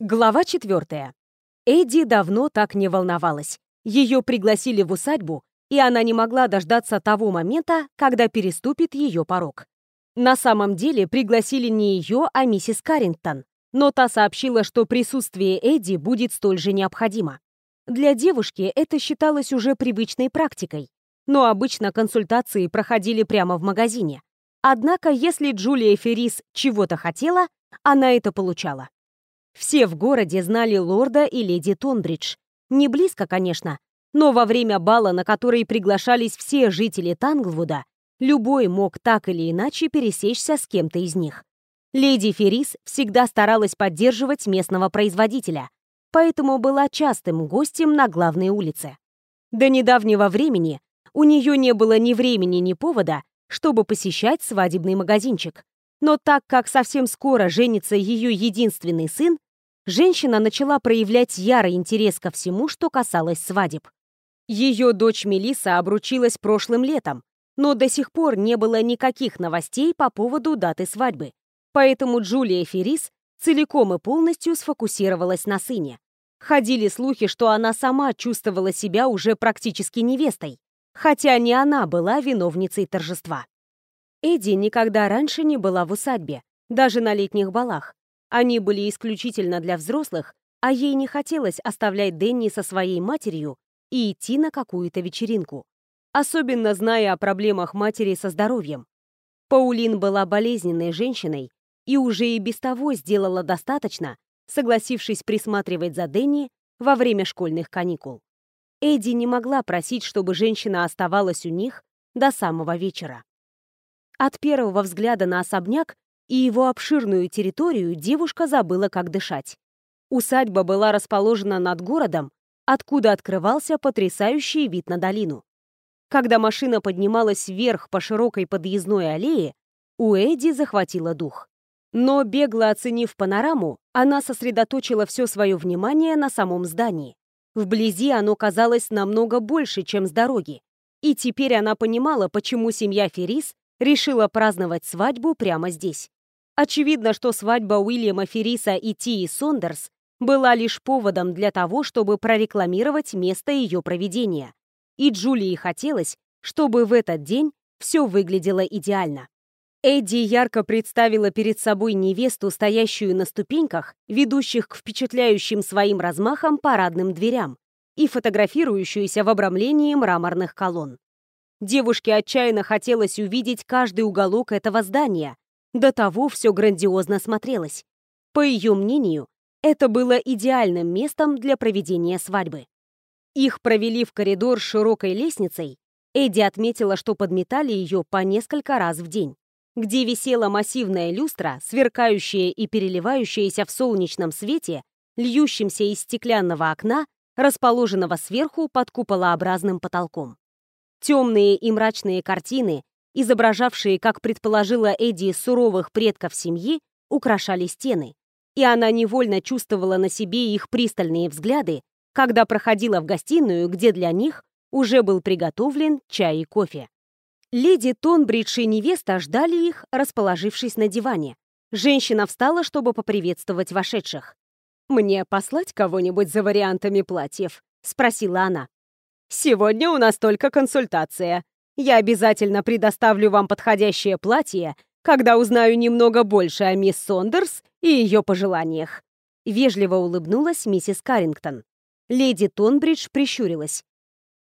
Глава четвертая. Эдди давно так не волновалась. Ее пригласили в усадьбу, и она не могла дождаться того момента, когда переступит ее порог. На самом деле пригласили не ее, а миссис Каррингтон, но та сообщила, что присутствие Эдди будет столь же необходимо. Для девушки это считалось уже привычной практикой, но обычно консультации проходили прямо в магазине. Однако, если Джулия Феррис чего-то хотела, она это получала. Все в городе знали лорда и леди Тонбридж. Не близко, конечно, но во время бала, на который приглашались все жители Танглвуда, любой мог так или иначе пересечься с кем-то из них. Леди Феррис всегда старалась поддерживать местного производителя, поэтому была частым гостем на главной улице. До недавнего времени у нее не было ни времени, ни повода, чтобы посещать свадебный магазинчик. Но так как совсем скоро женится ее единственный сын, женщина начала проявлять ярый интерес ко всему, что касалось свадеб. Ее дочь Мелиса обручилась прошлым летом, но до сих пор не было никаких новостей по поводу даты свадьбы. Поэтому Джулия Феррис целиком и полностью сфокусировалась на сыне. Ходили слухи, что она сама чувствовала себя уже практически невестой, хотя не она была виновницей торжества. Эдди никогда раньше не была в усадьбе, даже на летних балах, они были исключительно для взрослых, а ей не хотелось оставлять Дэнни со своей матерью и идти на какую-то вечеринку. Особенно зная о проблемах матери со здоровьем. Паулин была болезненной женщиной и уже и без того сделала достаточно, согласившись присматривать за Дэнни во время школьных каникул. Эдди не могла просить, чтобы женщина оставалась у них до самого вечера. От первого взгляда на особняк и его обширную территорию девушка забыла, как дышать. Усадьба была расположена над городом, откуда открывался потрясающий вид на долину. Когда машина поднималась вверх по широкой подъездной аллее, у Эдди захватило дух. Но, бегло оценив панораму, она сосредоточила все свое внимание на самом здании. Вблизи оно казалось намного больше, чем с дороги. И теперь она понимала, почему семья Феррис решила праздновать свадьбу прямо здесь. Очевидно, что свадьба Уильяма Ферриса и Тии Сондерс была лишь поводом для того, чтобы прорекламировать место ее проведения. И Джулии хотелось, чтобы в этот день все выглядело идеально. Эдди ярко представила перед собой невесту, стоящую на ступеньках, ведущих к впечатляющим своим размахом парадным дверям и фотографирующуюся в обрамлении мраморных колонн. Девушке отчаянно хотелось увидеть каждый уголок этого здания, до того все грандиозно смотрелось. По ее мнению, это было идеальным местом для проведения свадьбы. Их провели в коридор с широкой лестницей. Эдди отметила, что подметали ее по несколько раз в день, где висела массивная люстра, сверкающая и переливающаяся в солнечном свете, льющемся из стеклянного окна, расположенного сверху под куполообразным потолком. Темные и мрачные картины изображавшие, как предположила Эдди, суровых предков семьи, украшали стены, и она невольно чувствовала на себе их пристальные взгляды, когда проходила в гостиную, где для них уже был приготовлен чай и кофе. Леди Тонбридж и невеста ждали их, расположившись на диване. Женщина встала, чтобы поприветствовать вошедших. «Мне послать кого-нибудь за вариантами платьев?» — спросила она. «Сегодня у нас только консультация», я обязательно предоставлю вам подходящее платье, когда узнаю немного больше о мисс Сондерс и ее пожеланиях». Вежливо улыбнулась миссис Каррингтон. Леди Тонбридж прищурилась.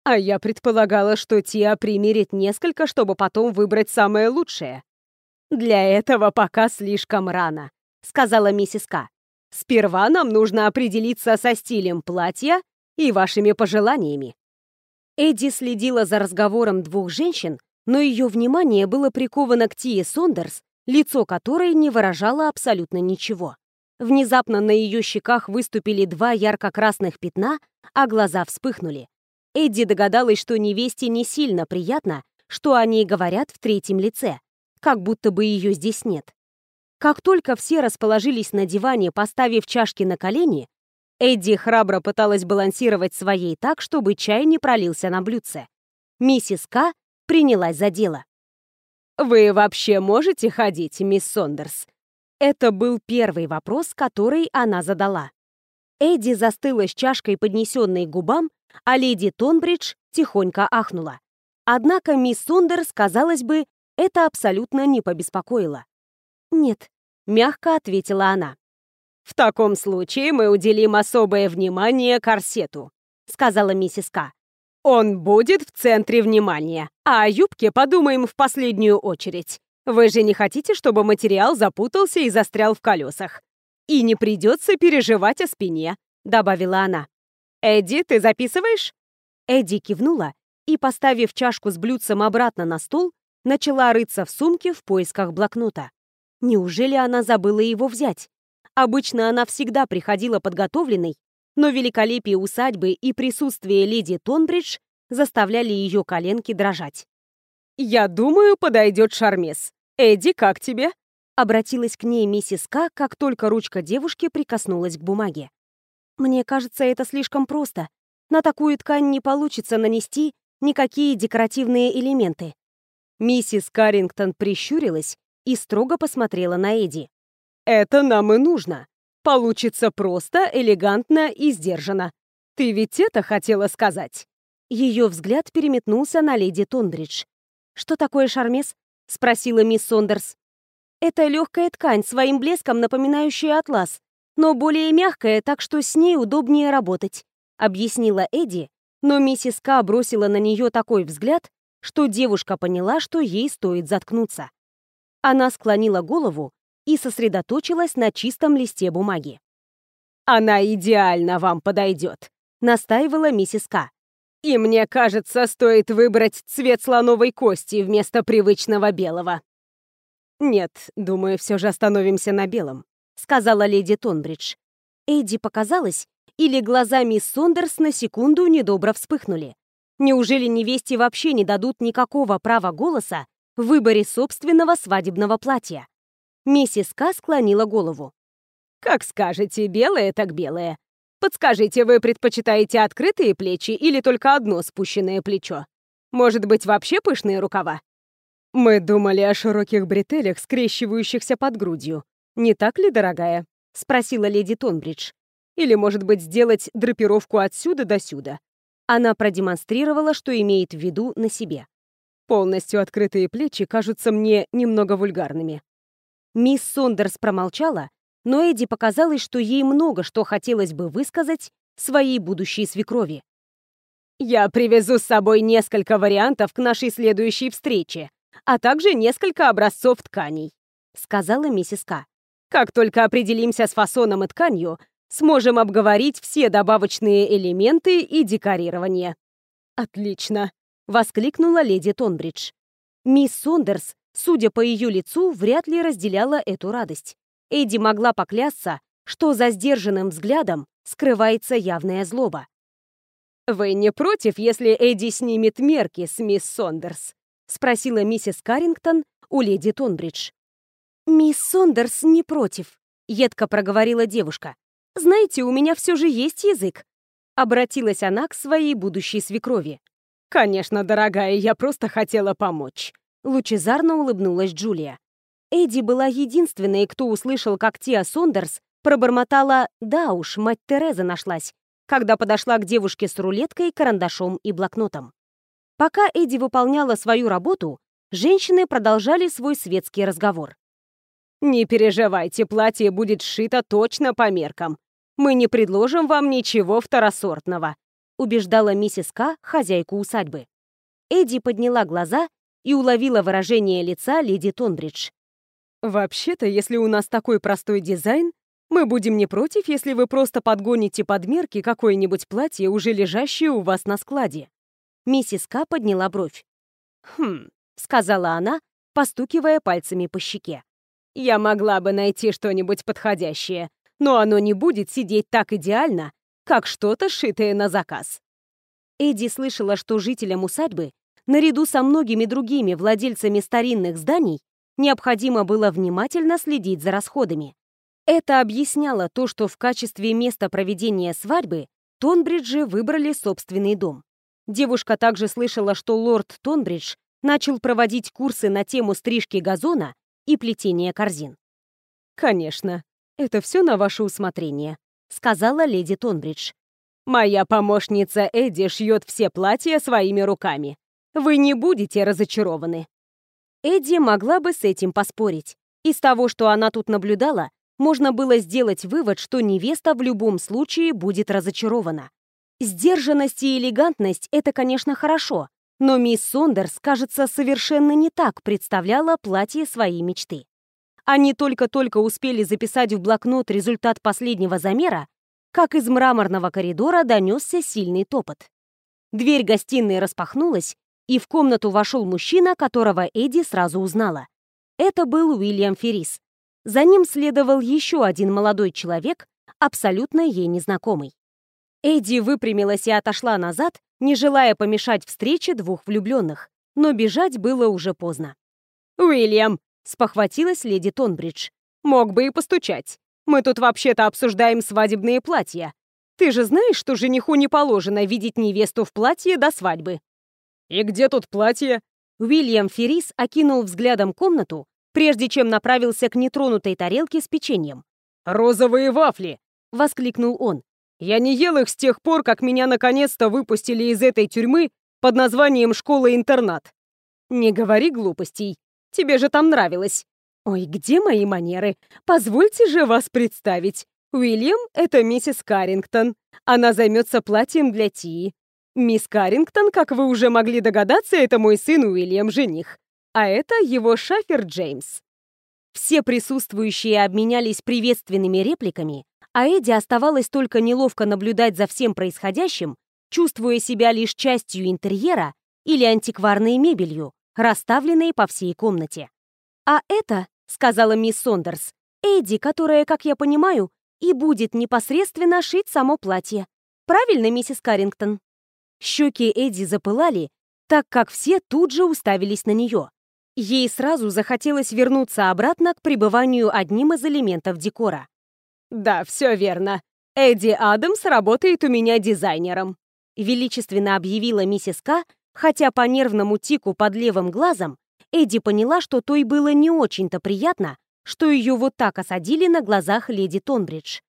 «А я предполагала, что Тиа примерит несколько, чтобы потом выбрать самое лучшее». «Для этого пока слишком рано», — сказала миссис К. «Сперва нам нужно определиться со стилем платья и вашими пожеланиями. Эдди следила за разговором двух женщин, но ее внимание было приковано к Тие Сондерс, лицо которой не выражало абсолютно ничего. Внезапно на ее щеках выступили два ярко-красных пятна, а глаза вспыхнули. Эдди догадалась, что невесте не сильно приятно, что они говорят в третьем лице, как будто бы ее здесь нет. Как только все расположились на диване, поставив чашки на колени, Эдди храбро пыталась балансировать своей так, чтобы чай не пролился на блюдце. Миссис К. принялась за дело. «Вы вообще можете ходить, мисс Сондерс?» Это был первый вопрос, который она задала. Эдди застыла с чашкой, поднесенной к губам, а леди Тонбридж тихонько ахнула. Однако мисс Сондерс, казалось бы, это абсолютно не побеспокоило. «Нет», — мягко ответила она. «В таком случае мы уделим особое внимание корсету», — сказала миссис К. «Он будет в центре внимания, а о юбке подумаем в последнюю очередь. Вы же не хотите, чтобы материал запутался и застрял в колесах? И не придется переживать о спине», — добавила она. «Эдди, ты записываешь?» Эдди кивнула и, поставив чашку с блюдцем обратно на стол, начала рыться в сумке в поисках блокнота. Неужели она забыла его взять? Обычно она всегда приходила подготовленной, но великолепие усадьбы и присутствие леди Тонбридж заставляли ее коленки дрожать. «Я думаю, подойдет Шармес. Эдди, как тебе?» Обратилась к ней миссис К, как только ручка девушки прикоснулась к бумаге. «Мне кажется, это слишком просто. На такую ткань не получится нанести никакие декоративные элементы». Миссис Каррингтон прищурилась и строго посмотрела на Эдди. «Это нам и нужно. Получится просто, элегантно и сдержанно. Ты ведь это хотела сказать?» Ее взгляд переметнулся на леди Тондридж. «Что такое шармес?» — спросила мисс Сондерс. «Это легкая ткань, своим блеском напоминающая атлас, но более мягкая, так что с ней удобнее работать», — объяснила Эдди, но миссис К бросила на нее такой взгляд, что девушка поняла, что ей стоит заткнуться. Она склонила голову и сосредоточилась на чистом листе бумаги. «Она идеально вам подойдет», — настаивала миссис К. «И мне кажется, стоит выбрать цвет слоновой кости вместо привычного белого». «Нет, думаю, все же остановимся на белом», — сказала леди Тонбридж. Эдди показалось, или глаза мисс Сондерс на секунду недобро вспыхнули. Неужели невесте вообще не дадут никакого права голоса в выборе собственного свадебного платья. Миссис К склонила голову. «Как скажете, белое так белое. Подскажите, вы предпочитаете открытые плечи или только одно спущенное плечо? Может быть, вообще пышные рукава?» «Мы думали о широких бретелях, скрещивающихся под грудью. Не так ли, дорогая?» — спросила леди Тонбридж. «Или, может быть, сделать драпировку отсюда до сюда?» Она продемонстрировала, что имеет в виду на себе. Полностью открытые плечи кажутся мне немного вульгарными. Мисс Сондерс промолчала, но Эдди показалось, что ей много что хотелось бы высказать своей будущей свекрови. «Я привезу с собой несколько вариантов к нашей следующей встрече, а также несколько образцов тканей», — сказала миссис К. «Как только определимся с фасоном и тканью, сможем обговорить все добавочные элементы и декорирование». «Отлично», воскликнула леди Тонбридж. Мисс Сондерс, судя по ее лицу, вряд ли разделяла эту радость. Эдди могла поклясться, что за сдержанным взглядом скрывается явная злоба. «Вы не против, если Эдди снимет мерки с мисс Сондерс?» — спросила миссис Каррингтон у леди Тонбридж. «Мисс Сондерс не против», — едко проговорила девушка. «Знаете, у меня все же есть язык». Обратилась она к своей будущей свекрови. «Конечно, дорогая, я просто хотела помочь», — лучезарно улыбнулась Джулия. Эдди была единственной, кто услышал, как Тиа Сондерс пробормотала «Да уж, мать Тереза нашлась», когда подошла к девушке с рулеткой, карандашом и блокнотом. Пока Эдди выполняла свою работу, женщины продолжали свой светский разговор. «Не переживайте, платье будет сшито точно по меркам. Мы не предложим вам ничего второсортного убеждала миссис К, хозяйку усадьбы. Эдди подняла глаза и уловила выражение лица леди Тонбридж. «Вообще-то, если у нас такой простой дизайн, мы будем не против, если вы просто подгоните под мерки какое-нибудь платье, уже лежащее у вас на складе». Миссис К подняла бровь. «Хм», — сказала она, постукивая пальцами по щеке. «Я могла бы найти что-нибудь подходящее, но оно не будет сидеть так идеально, как что-то шитое на заказ. Эдди слышала, что жителям усадьбы, наряду со многими другими владельцами старинных зданий, необходимо было внимательно следить за расходами. Это объясняло то, что в качестве места проведения свадьбы Тонбриджи выбрали собственный дом. Девушка также слышала, что лорд Тонбридж начал проводить курсы на тему стрижки газона и плетения корзин. «Конечно, это все на ваше усмотрение», сказала леди Тонбридж. «Моя помощница Эдди шьет все платья своими руками. Вы не будете разочарованы». Эдди могла бы с этим поспорить. Из того, что она тут наблюдала, можно было сделать вывод, что невеста в любом случае будет разочарована. Сдержанность и элегантность — это, конечно, хорошо, но мисс Сондерс, кажется, совершенно не так представляла платье своей мечты. Они только-только успели записать в блокнот результат последнего замера, как из мраморного коридора донесся сильный топот. Дверь гостиной распахнулась, и в комнату вошел мужчина, которого Эдди сразу узнала. Это был Уильям Феррис. За ним следовал еще один молодой человек, абсолютно ей незнакомый. Эдди выпрямилась и отошла назад, не желая помешать встрече двух влюбленных, но бежать было уже поздно. «Уильям!» спохватилась леди Тонбридж. «Мог бы и постучать. Мы тут вообще-то обсуждаем свадебные платья. Ты же знаешь, что жениху не положено видеть невесту в платье до свадьбы?» «И где тут платье?» Уильям Феррис окинул взглядом комнату, прежде чем направился к нетронутой тарелке с печеньем. «Розовые вафли!» — воскликнул он. «Я не ел их с тех пор, как меня наконец-то выпустили из этой тюрьмы под названием «Школа-интернат». «Не говори глупостей. Тебе же там нравилось. Ой, где мои манеры? Позвольте же вас представить. Уильям — это миссис Каррингтон. Она займется платьем для Тии. Мисс Каррингтон, как вы уже могли догадаться, это мой сын Уильям, жених. А это его шафер Джеймс. Все присутствующие обменялись приветственными репликами, а Эдди оставалось только неловко наблюдать за всем происходящим, чувствуя себя лишь частью интерьера или антикварной мебелью, расставленные по всей комнате. «А это, — сказала мисс Сондерс, — Эдди, которая, как я понимаю, и будет непосредственно шить само платье. Правильно, миссис Каррингтон?» Щеки Эдди запылали, так как все тут же уставились на нее. Ей сразу захотелось вернуться обратно к пребыванию одним из элементов декора. «Да, все верно. Эдди Адамс работает у меня дизайнером», величественно объявила миссис К, хотя по нервному тику под левым глазом Эдди поняла, что той было не очень-то приятно, что ее вот так осадили на глазах леди Тонбридж.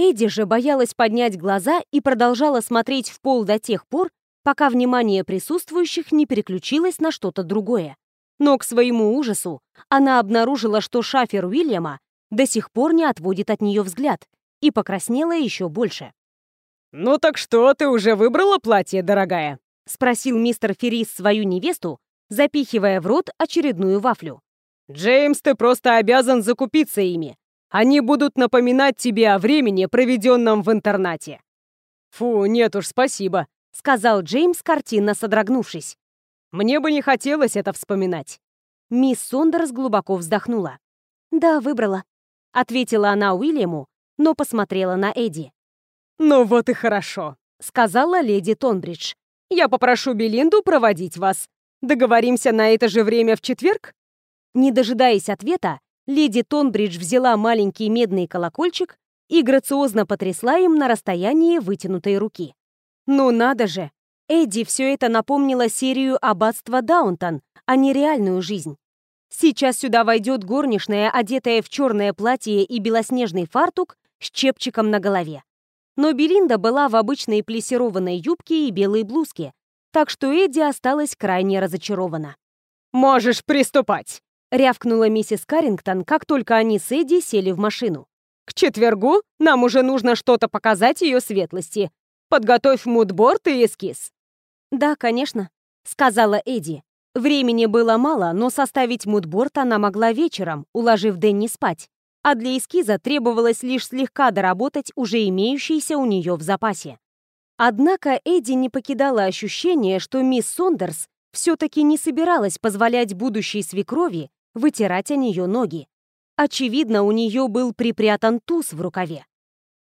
Эдди же боялась поднять глаза и продолжала смотреть в пол до тех пор, пока внимание присутствующих не переключилось на что-то другое. Но к своему ужасу она обнаружила, что шафер Уильяма до сих пор не отводит от нее взгляд и покраснела еще больше. «Ну так что, ты уже выбрала платье, дорогая?» — спросил мистер Феррис свою невесту, запихивая в рот очередную вафлю. «Джеймс, ты просто обязан закупиться ими. Они будут напоминать тебе о времени, проведенном в интернате». «Фу, нет уж, спасибо», — сказал Джеймс, картинно содрогнувшись. «Мне бы не хотелось это вспоминать». Мисс Сондерс глубоко вздохнула. «Да, выбрала», — ответила она Уильяму, но посмотрела на Эдди. «Ну вот и хорошо», — сказала леди Тонбридж. Я попрошу Белинду проводить вас. Договоримся на это же время в четверг?» Не дожидаясь ответа, леди Тонбридж взяла маленький медный колокольчик и грациозно потрясла им на расстоянии вытянутой руки. «Ну надо же!» Эдди все это напомнило серию аббатства Даунтон, а не реальную жизнь. Сейчас сюда войдет горничная, одетая в черное платье и белоснежный фартук с чепчиком на голове но Белинда была в обычной плессированной юбке и белой блузке, так что Эдди осталась крайне разочарована. «Можешь приступать!» — рявкнула миссис Каррингтон, как только они с Эдди сели в машину. «К четвергу нам уже нужно что-то показать ее светлости. Подготовь мудборд и эскиз». «Да, конечно», — сказала Эдди. Времени было мало, но составить мудборд она могла вечером, уложив Дэнни спать а для эскиза требовалось лишь слегка доработать уже имеющийся у нее в запасе. Однако Эдди не покидала ощущение, что мисс Сондерс все-таки не собиралась позволять будущей свекрови вытирать о нее ноги. Очевидно, у нее был припрятан туз в рукаве.